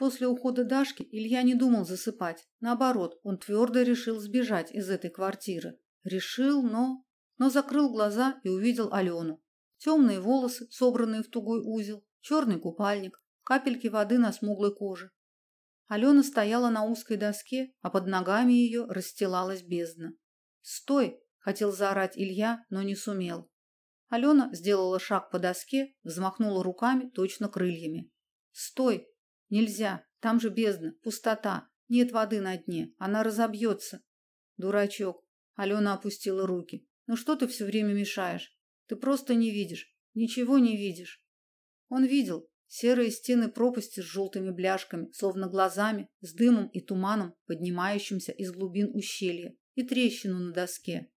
После ухода Дашки Илья не думал засыпать. Наоборот, он твердо решил сбежать из этой квартиры. Решил, но... Но закрыл глаза и увидел Алену. Темные волосы, собранные в тугой узел, черный купальник, капельки воды на смуглой коже. Алена стояла на узкой доске, а под ногами ее расстилалась бездна. "Стой!" хотел заорать Илья, но не сумел. Алена сделала шаг по доске, взмахнула руками, точно крыльями. "Стой!" Нельзя, там же бездна, пустота, нет воды на дне, она разобьется. Дурачок. Алена опустила руки. Ну что ты все время мешаешь? Ты просто не видишь, ничего не видишь. Он видел серые стены пропасти с желтыми бляшками, словно глазами, с дымом и туманом, поднимающимся из глубин ущелья, и трещину на доске.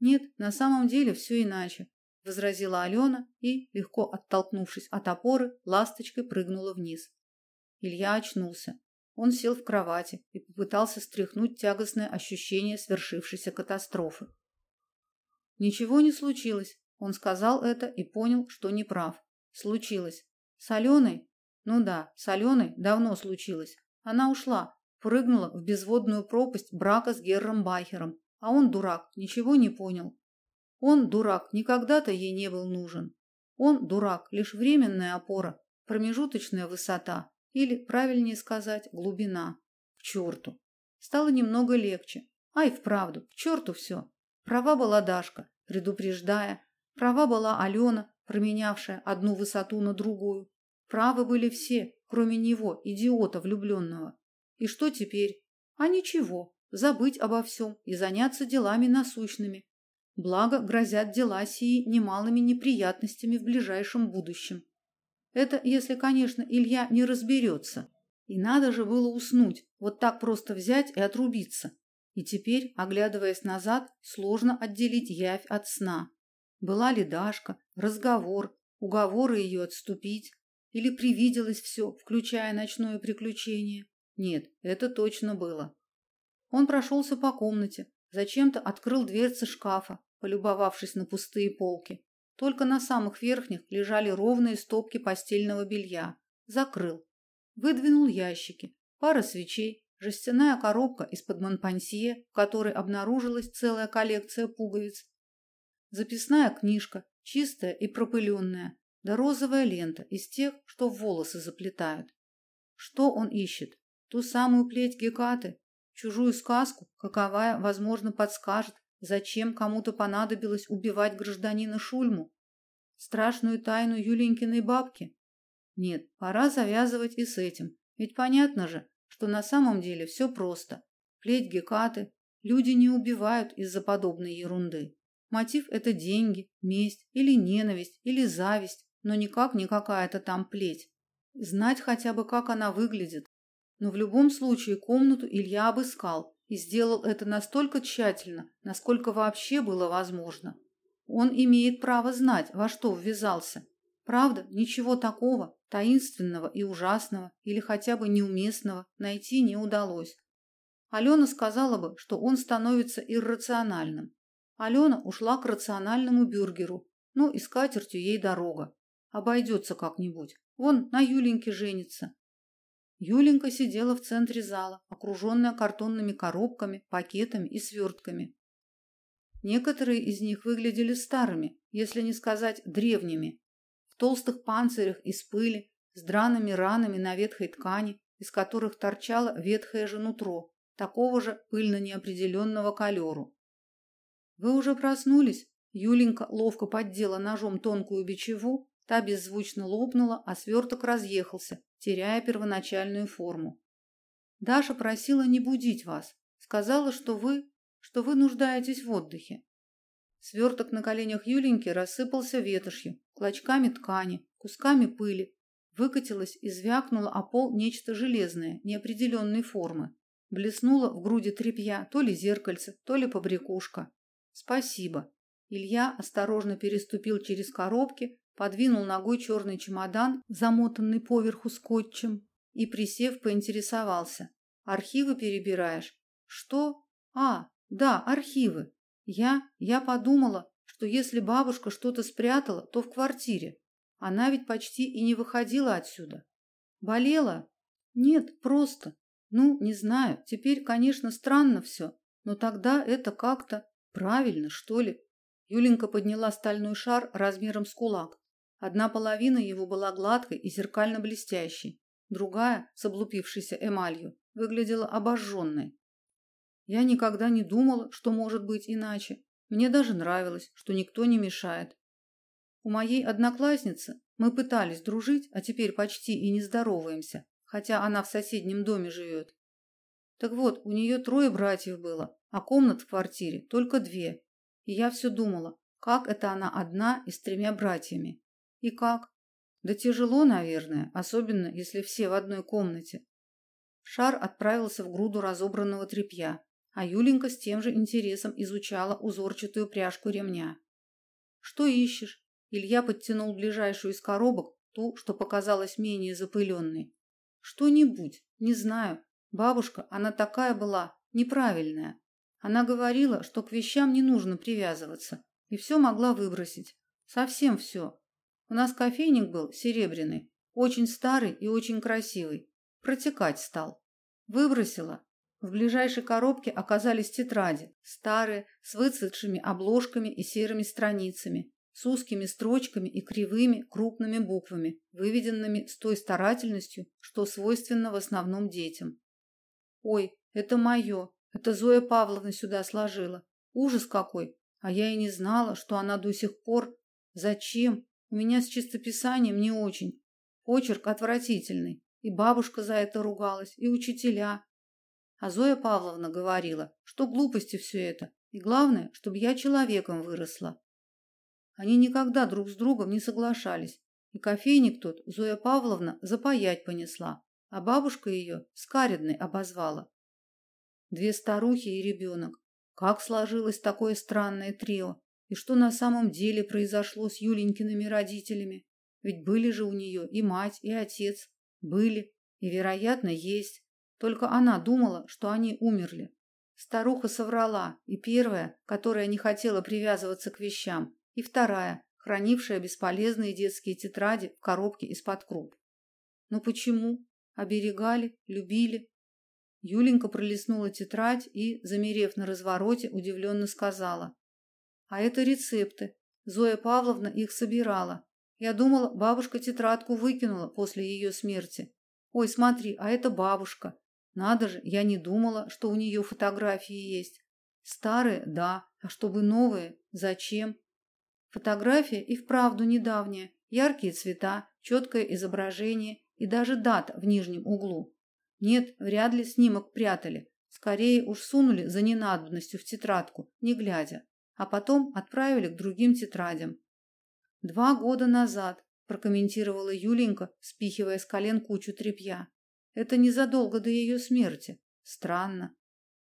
Нет, на самом деле все иначе возразила Алена и, легко оттолкнувшись от опоры, ласточкой прыгнула вниз. Илья очнулся. Он сел в кровати и попытался стряхнуть тягостное ощущение свершившейся катастрофы. Ничего не случилось. Он сказал это и понял, что не прав. Случилось. С Аленой? Ну да, с Аленой давно случилось. Она ушла, прыгнула в безводную пропасть брака с Герром Байхером, а он дурак, ничего не понял. Он, дурак, никогда-то ей не был нужен. Он, дурак, лишь временная опора, промежуточная высота, или, правильнее сказать, глубина. К черту. Стало немного легче. Ай, вправду, к черту все. Права была Дашка, предупреждая. Права была Алена, променявшая одну высоту на другую. Правы были все, кроме него, идиота влюбленного. И что теперь? А ничего, забыть обо всем и заняться делами насущными, Благо, грозят дела сии немалыми неприятностями в ближайшем будущем. Это если, конечно, Илья не разберется. И надо же было уснуть, вот так просто взять и отрубиться. И теперь, оглядываясь назад, сложно отделить явь от сна. Была ли Дашка, разговор, уговоры ее отступить, или привиделось все, включая ночное приключение? Нет, это точно было. Он прошелся по комнате, зачем-то открыл дверцы шкафа, полюбовавшись на пустые полки. Только на самых верхних лежали ровные стопки постельного белья. Закрыл. Выдвинул ящики. Пара свечей, жестяная коробка из-под Монпансье, в которой обнаружилась целая коллекция пуговиц. Записная книжка, чистая и пропыленная, да розовая лента из тех, что волосы заплетают. Что он ищет? Ту самую плеть Гекаты, чужую сказку, каковая, возможно, подскажет, Зачем кому-то понадобилось убивать гражданина Шульму? Страшную тайну Юленькиной бабки? Нет, пора завязывать и с этим. Ведь понятно же, что на самом деле все просто. Плеть Гекаты. Люди не убивают из-за подобной ерунды. Мотив – это деньги, месть или ненависть, или зависть, но никак не какая-то там плеть. Знать хотя бы, как она выглядит. Но в любом случае комнату Илья обыскал, и сделал это настолько тщательно, насколько вообще было возможно. Он имеет право знать, во что ввязался. Правда, ничего такого таинственного и ужасного или хотя бы неуместного найти не удалось. Алена сказала бы, что он становится иррациональным. Алена ушла к рациональному бюргеру. Ну и с катертью ей дорога. Обойдется как-нибудь. Он на Юленьке женится. Юленька сидела в центре зала, окруженная картонными коробками, пакетами и свертками. Некоторые из них выглядели старыми, если не сказать древними, в толстых панцирях из пыли, с драными ранами на ветхой ткани, из которых торчало ветхое же нутро, такого же пыльно-неопределенного колеру. «Вы уже проснулись?» Юленька ловко поддела ножом тонкую бичеву, та беззвучно лопнула, а сверток разъехался, теряя первоначальную форму. Даша просила не будить вас, сказала, что вы, что вы нуждаетесь в отдыхе. Сверток на коленях Юленьки рассыпался ветошью, клочками ткани, кусками пыли, выкатилось и звякнуло о пол нечто железное, неопределенной формы. Блеснуло в груди тряпья то ли зеркальце, то ли побрякушка. Спасибо. Илья осторожно переступил через коробки, подвинул ногой черный чемодан, замотанный поверху скотчем, и, присев, поинтересовался. «Архивы перебираешь?» «Что? А, да, архивы. Я, я подумала, что если бабушка что-то спрятала, то в квартире. Она ведь почти и не выходила отсюда. Болела? Нет, просто. Ну, не знаю. Теперь, конечно, странно все, но тогда это как-то правильно, что ли. Юленька подняла стальной шар размером с кулак. Одна половина его была гладкой и зеркально блестящей, другая, с облупившейся эмалью, выглядела обожженной. Я никогда не думала, что может быть иначе. Мне даже нравилось, что никто не мешает. У моей одноклассницы мы пытались дружить, а теперь почти и не здороваемся, хотя она в соседнем доме живет. Так вот, у нее трое братьев было, а комнат в квартире только две. И я все думала, как это она одна и с тремя братьями. И как? Да тяжело, наверное, особенно если все в одной комнате. Шар отправился в груду разобранного тряпья, а Юленька с тем же интересом изучала узорчатую пряжку ремня. Что ищешь? Илья подтянул ближайшую из коробок, ту, что показалась менее запыленной. Что-нибудь, не знаю. Бабушка, она такая была, неправильная. Она говорила, что к вещам не нужно привязываться, и все могла выбросить. Совсем все. У нас кофейник был серебряный, очень старый и очень красивый. Протекать стал. Выбросила. В ближайшей коробке оказались тетради, старые, с выцветшими обложками и серыми страницами, с узкими строчками и кривыми крупными буквами, выведенными с той старательностью, что свойственно в основном детям. Ой, это мое, это Зоя Павловна сюда сложила. Ужас какой! А я и не знала, что она до сих пор... Зачем? У меня с чистописанием не очень. Почерк отвратительный. И бабушка за это ругалась, и учителя. А Зоя Павловна говорила, что глупости все это. И главное, чтобы я человеком выросла. Они никогда друг с другом не соглашались. И кофейник тот Зоя Павловна запаять понесла, а бабушка ее скаридной обозвала. Две старухи и ребенок. Как сложилось такое странное трио? И что на самом деле произошло с Юленькиными родителями? Ведь были же у нее и мать, и отец. Были. И, вероятно, есть. Только она думала, что они умерли. Старуха соврала, и первая, которая не хотела привязываться к вещам, и вторая, хранившая бесполезные детские тетради в коробке из-под круп. Но почему? Оберегали, любили, Юленька пролистнула тетрадь и, замерев на развороте, удивленно сказала: "А это рецепты. Зоя Павловна их собирала. Я думала, бабушка тетрадку выкинула после ее смерти. Ой, смотри, а это бабушка. Надо же, я не думала, что у нее фотографии есть. Старые, да, а чтобы новые, зачем? Фотография и вправду недавняя. Яркие цвета, четкое изображение и даже дата в нижнем углу. Нет, вряд ли снимок прятали. Скорее уж сунули за ненадобностью в тетрадку, не глядя, а потом отправили к другим тетрадям. Два года назад, прокомментировала Юленька, спихивая с колен кучу тряпья. Это незадолго до ее смерти. Странно.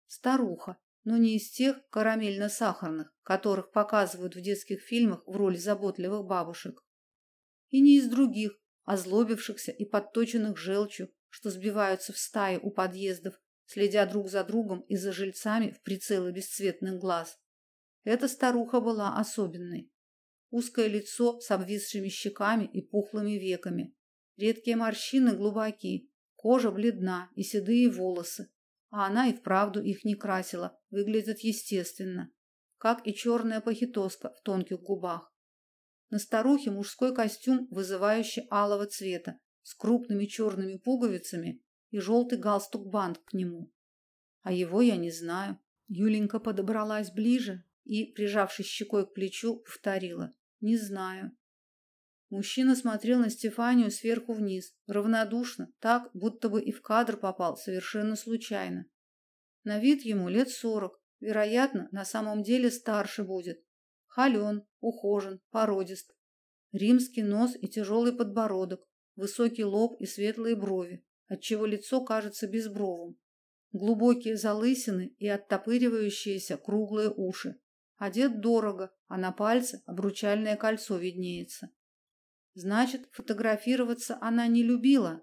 Старуха, но не из тех карамельно-сахарных, которых показывают в детских фильмах в роли заботливых бабушек. И не из других, озлобившихся и подточенных желчью, что сбиваются в стаи у подъездов, следя друг за другом и за жильцами в прицелы бесцветных глаз. Эта старуха была особенной. Узкое лицо с обвисшими щеками и пухлыми веками, редкие морщины глубокие, кожа бледна и седые волосы, а она и вправду их не красила, выглядит естественно, как и черная похитоска в тонких губах. На старухе мужской костюм, вызывающий алого цвета, с крупными черными пуговицами и желтый галстук-бант к нему. А его я не знаю. Юленька подобралась ближе и, прижавшись щекой к плечу, повторила: "Не знаю". Мужчина смотрел на Стефанию сверху вниз, равнодушно, так, будто бы и в кадр попал совершенно случайно. На вид ему лет сорок, вероятно, на самом деле старше будет. Холен, ухожен, породист. Римский нос и тяжелый подбородок, высокий лоб и светлые брови, отчего лицо кажется безбровым. Глубокие залысины и оттопыривающиеся круглые уши. Одет дорого, а на пальце обручальное кольцо виднеется. Значит, фотографироваться она не любила.